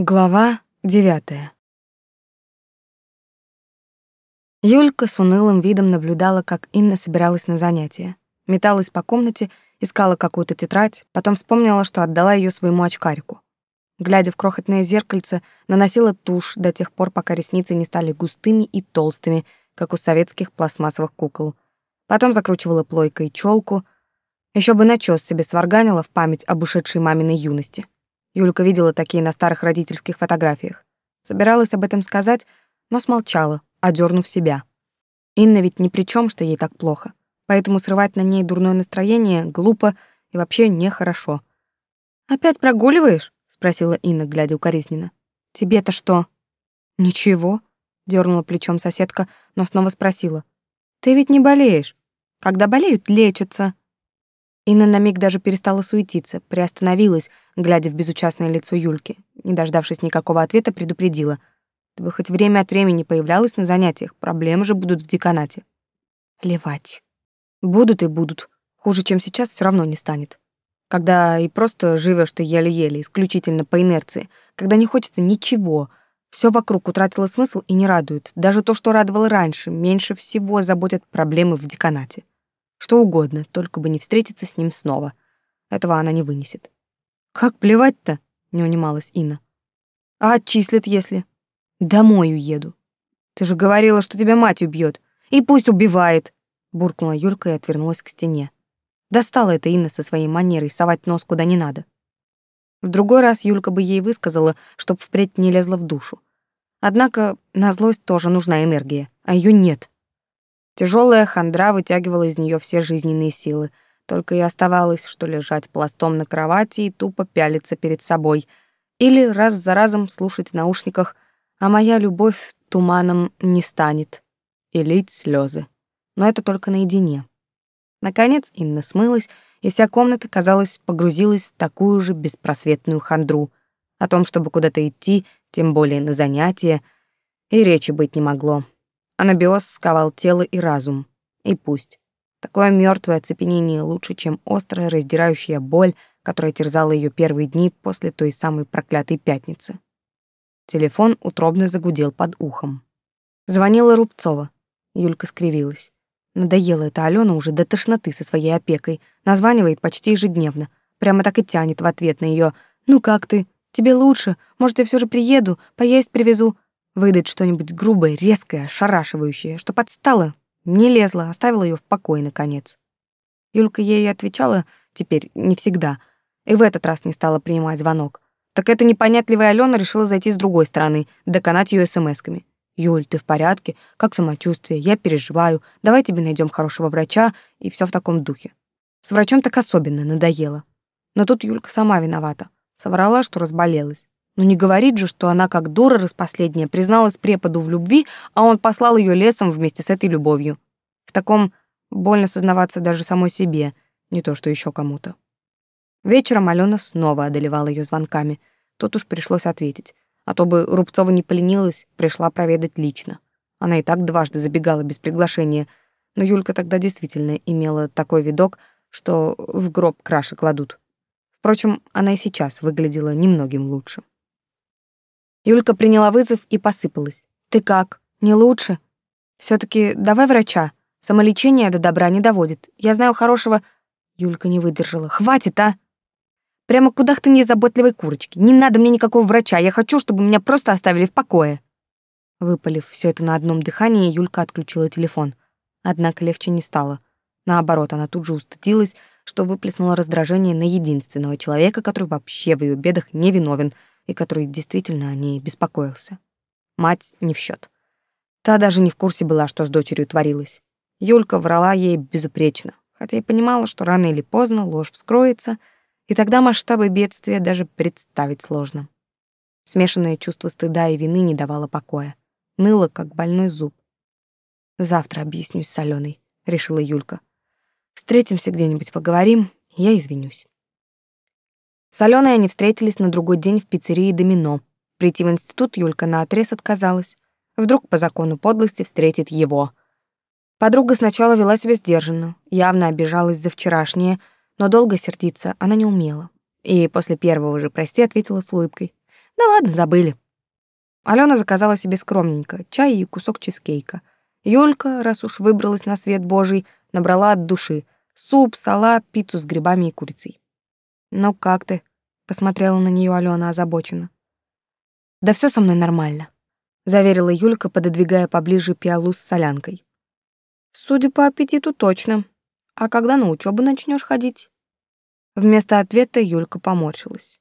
Глава девятая. Юлька с унылым видом наблюдала, как Инна собиралась на занятия. Металась по комнате, искала какую-то тетрадь, потом вспомнила, что отдала ее своему очкарику. Глядя в крохотное зеркальце, наносила тушь до тех пор, пока ресницы не стали густыми и толстыми, как у советских пластмассовых кукол. Потом закручивала плойкой челку, еще бы начес себе сварганила в память об ушедшей маминой юности. Юлька видела такие на старых родительских фотографиях. Собиралась об этом сказать, но смолчала, одернув себя. Инна ведь ни при чем, что ей так плохо. Поэтому срывать на ней дурное настроение глупо и вообще нехорошо. «Опять прогуливаешь?» — спросила Инна, глядя укоризненно. «Тебе-то что?» «Ничего», — дернула плечом соседка, но снова спросила. «Ты ведь не болеешь. Когда болеют, лечатся». Инна на миг даже перестала суетиться, приостановилась, глядя в безучастное лицо Юльки. Не дождавшись никакого ответа, предупредила. «Ты бы хоть время от времени появлялась на занятиях, проблемы же будут в деканате». Плевать. Будут и будут. Хуже, чем сейчас, все равно не станет. Когда и просто живешь ты еле-еле, исключительно по инерции, когда не хочется ничего, все вокруг утратило смысл и не радует. Даже то, что радовало раньше, меньше всего заботят проблемы в деканате. Что угодно, только бы не встретиться с ним снова. Этого она не вынесет. «Как плевать-то?» — не унималась Инна. «А отчислят, если?» «Домой уеду». «Ты же говорила, что тебя мать убьет. И пусть убивает!» — буркнула Юлька и отвернулась к стене. Достала это Инна со своей манерой совать нос куда не надо. В другой раз Юлька бы ей высказала, чтоб впредь не лезла в душу. Однако на злость тоже нужна энергия, а ее нет. Тяжелая хандра вытягивала из нее все жизненные силы. Только и оставалось, что лежать пластом на кровати и тупо пялиться перед собой. Или раз за разом слушать в наушниках «А моя любовь туманом не станет» и лить слезы. Но это только наедине. Наконец Инна смылась, и вся комната, казалось, погрузилась в такую же беспросветную хандру. О том, чтобы куда-то идти, тем более на занятия, и речи быть не могло. Анабиоз сковал тело и разум. И пусть. Такое мертвое оцепенение лучше, чем острая раздирающая боль, которая терзала ее первые дни после той самой проклятой пятницы. Телефон утробно загудел под ухом. Звонила Рубцова. Юлька скривилась. Надоела эта Алена уже до тошноты со своей опекой. Названивает почти ежедневно. Прямо так и тянет в ответ на ее «Ну как ты? Тебе лучше? Может, я все же приеду, поесть привезу?» Выдать что-нибудь грубое, резкое, ошарашивающее, что подстала, не лезла, оставила ее в покое, наконец. Юлька ей отвечала теперь не всегда, и в этот раз не стала принимать звонок. Так эта непонятливая Алена решила зайти с другой стороны, доконать ее смс-ками. «Юль, ты в порядке? Как самочувствие? Я переживаю. Давай тебе найдем хорошего врача» и все в таком духе. С врачом так особенно надоело. Но тут Юлька сама виновата. Соврала, что разболелась. Но не говорит же, что она, как дура распоследняя, призналась преподу в любви, а он послал ее лесом вместе с этой любовью. В таком больно сознаваться даже самой себе, не то что еще кому-то. Вечером Алена снова одолевала ее звонками. Тут уж пришлось ответить. А то бы Рубцова не поленилась, пришла проведать лично. Она и так дважды забегала без приглашения, но Юлька тогда действительно имела такой видок, что в гроб краши кладут. Впрочем, она и сейчас выглядела немногим лучше. Юлька приняла вызов и посыпалась. «Ты как? Не лучше? все таки давай врача. Самолечение до добра не доводит. Я знаю хорошего...» Юлька не выдержала. «Хватит, а!» «Прямо куда ты не заботливой курочки. Не надо мне никакого врача. Я хочу, чтобы меня просто оставили в покое». Выпалив все это на одном дыхании, Юлька отключила телефон. Однако легче не стало. Наоборот, она тут же устыдилась, что выплеснула раздражение на единственного человека, который вообще в ее бедах не виновен — и который действительно о ней беспокоился. Мать не в счет. Та даже не в курсе была, что с дочерью творилось. Юлька врала ей безупречно, хотя и понимала, что рано или поздно ложь вскроется, и тогда масштабы бедствия даже представить сложно. Смешанное чувство стыда и вины не давало покоя. Ныло, как больной зуб. «Завтра объяснюсь с Аленой», — решила Юлька. «Встретимся где-нибудь, поговорим, я извинюсь». С Аленой они встретились на другой день в пиццерии «Домино». Прийти в институт Юлька наотрез отказалась. Вдруг по закону подлости встретит его. Подруга сначала вела себя сдержанно, явно обижалась за вчерашнее, но долго сердиться она не умела. И после первого же «прости» ответила с улыбкой. Да ладно, забыли. Алена заказала себе скромненько чай и кусок чизкейка. Юлька, раз уж выбралась на свет божий, набрала от души суп, салат, пиццу с грибами и курицей. «Ну как ты?» — посмотрела на нее Алена озабоченно. «Да все со мной нормально», — заверила Юлька, пододвигая поближе пиалу с солянкой. «Судя по аппетиту, точно. А когда на учебу начнешь ходить?» Вместо ответа Юлька поморщилась.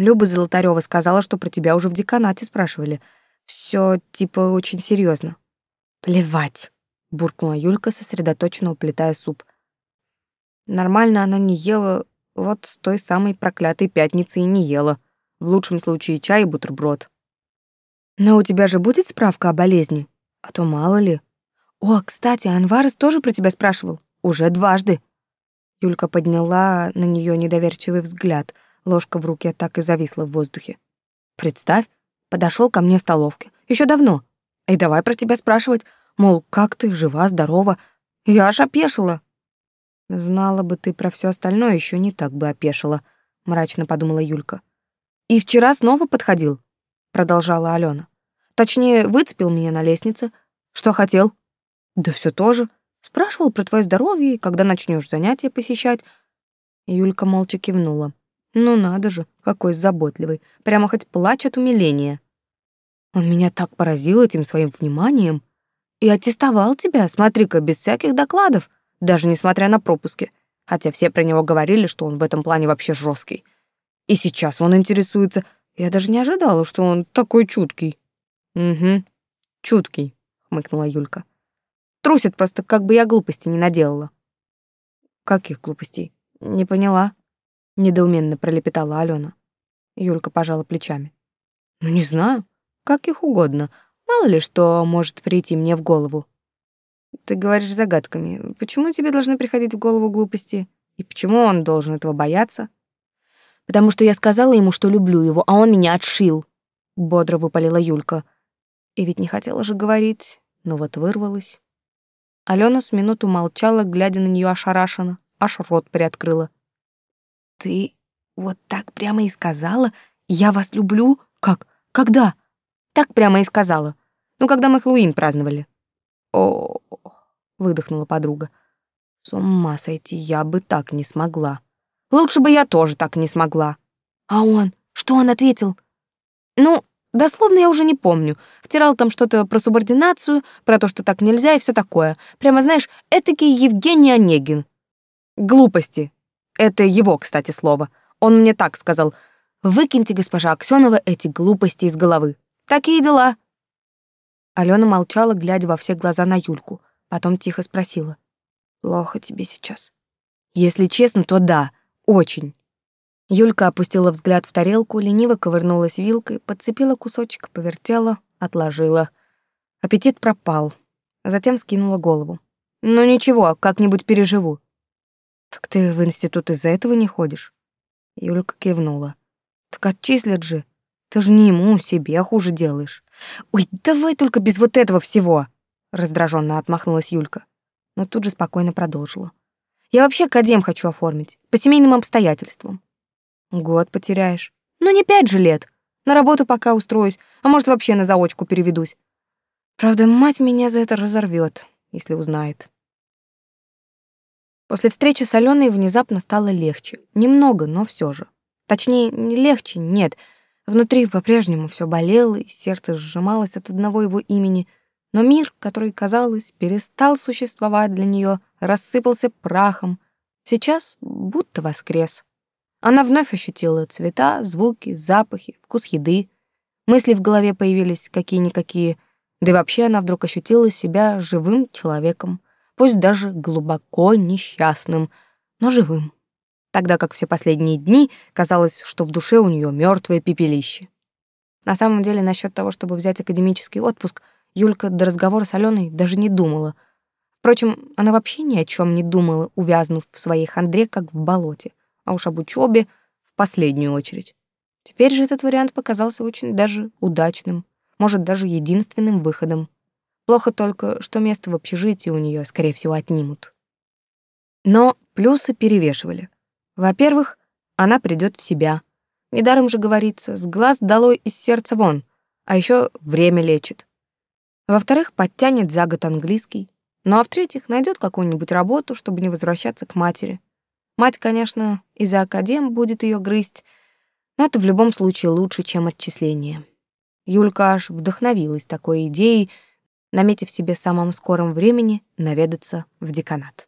Люба Золотарева сказала, что про тебя уже в деканате спрашивали. Все типа очень серьезно. Плевать, буркнула Юлька, сосредоточенно уплетая суп. Нормально она не ела, вот с той самой проклятой пятницы и не ела. В лучшем случае чай и бутерброд. Но у тебя же будет справка о болезни? А то мало ли. О, кстати, Анварес тоже про тебя спрашивал. Уже дважды. Юлька подняла на нее недоверчивый взгляд — Ложка в руке так и зависла в воздухе. Представь, подошел ко мне в столовке. еще давно. И давай про тебя спрашивать, мол, как ты, жива, здорова. Я аж опешила. Знала бы ты про все остальное, еще не так бы опешила, мрачно подумала Юлька. И вчера снова подходил, продолжала Алена. Точнее, выцепил меня на лестнице. Что хотел? Да все тоже. Спрашивал про твое здоровье, когда начнешь занятия посещать. Юлька молча кивнула. Ну надо же, какой заботливый, прямо хоть плачь от умиления. Он меня так поразил этим своим вниманием и аттестовал тебя, смотри-ка, без всяких докладов, даже несмотря на пропуски, хотя все про него говорили, что он в этом плане вообще жесткий. И сейчас он интересуется. Я даже не ожидала, что он такой чуткий. Угу, чуткий, хмыкнула Юлька. Трусит просто, как бы я глупости не наделала. Каких глупостей? Не поняла недоуменно пролепетала Алена. Юлька пожала плечами. Ну не знаю, как их угодно. Мало ли что может прийти мне в голову. Ты говоришь загадками. Почему тебе должны приходить в голову глупости? И почему он должен этого бояться? Потому что я сказала ему, что люблю его, а он меня отшил. Бодро выпалила Юлька. И ведь не хотела же говорить, но вот вырвалась. Алена с минуту молчала, глядя на нее ошарашенно, аж рот приоткрыла. Ты вот так прямо и сказала? Я вас люблю? Как? Когда? Так прямо и сказала. Ну, когда мы Хэллоуин праздновали. О, выдохнула подруга. С ума сойти, я бы так не смогла. Лучше бы я тоже так не смогла. А он? Что он ответил? Ну, дословно я уже не помню. Втирал там что-то про субординацию, про то, что так нельзя и все такое. Прямо, знаешь, этакий Евгений Онегин. Глупости, это его, кстати, слово. Он мне так сказал. «Выкиньте, госпожа Аксёнова, эти глупости из головы. Такие дела». Алена молчала, глядя во все глаза на Юльку. Потом тихо спросила. «Плохо тебе сейчас?» «Если честно, то да, очень». Юлька опустила взгляд в тарелку, лениво ковырнулась вилкой, подцепила кусочек, повертела, отложила. Аппетит пропал. Затем скинула голову. «Ну ничего, как-нибудь переживу. Так ты в институт из-за этого не ходишь? Юлька кивнула. Так отчислят же. Ты же не ему, себе хуже делаешь. Ой, давай только без вот этого всего, раздраженно отмахнулась Юлька, но тут же спокойно продолжила. Я вообще академ хочу оформить, по семейным обстоятельствам. Год потеряешь. Ну не пять же лет. На работу пока устроюсь, а может вообще на заочку переведусь. Правда, мать меня за это разорвет, если узнает. После встречи с Аленой внезапно стало легче. Немного, но все же. Точнее, не легче, нет. Внутри по-прежнему все болело, и сердце сжималось от одного его имени. Но мир, который, казалось, перестал существовать для нее, рассыпался прахом. Сейчас будто воскрес. Она вновь ощутила цвета, звуки, запахи, вкус еды. Мысли в голове появились какие-никакие. Да и вообще она вдруг ощутила себя живым человеком пусть даже глубоко несчастным, но живым. Тогда как все последние дни казалось, что в душе у нее мертвое пепелище. На самом деле, насчет того, чтобы взять академический отпуск, Юлька до разговора с Аленой даже не думала. Впрочем, она вообще ни о чем не думала, увязнув в своей хандре, как в болоте, а уж об учебе в последнюю очередь. Теперь же этот вариант показался очень даже удачным, может, даже единственным выходом. Плохо только, что место в общежитии у нее, скорее всего, отнимут. Но плюсы перевешивали. Во-первых, она придет в себя. Недаром же говорится, с глаз долой из сердца вон, а еще время лечит. Во-вторых, подтянет за год английский. Ну а в-третьих, найдет какую-нибудь работу, чтобы не возвращаться к матери. Мать, конечно, из-за академ будет ее грызть, но это в любом случае лучше, чем отчисление. Юлька аж вдохновилась такой идеей, наметив себе в самом скором времени наведаться в деканат.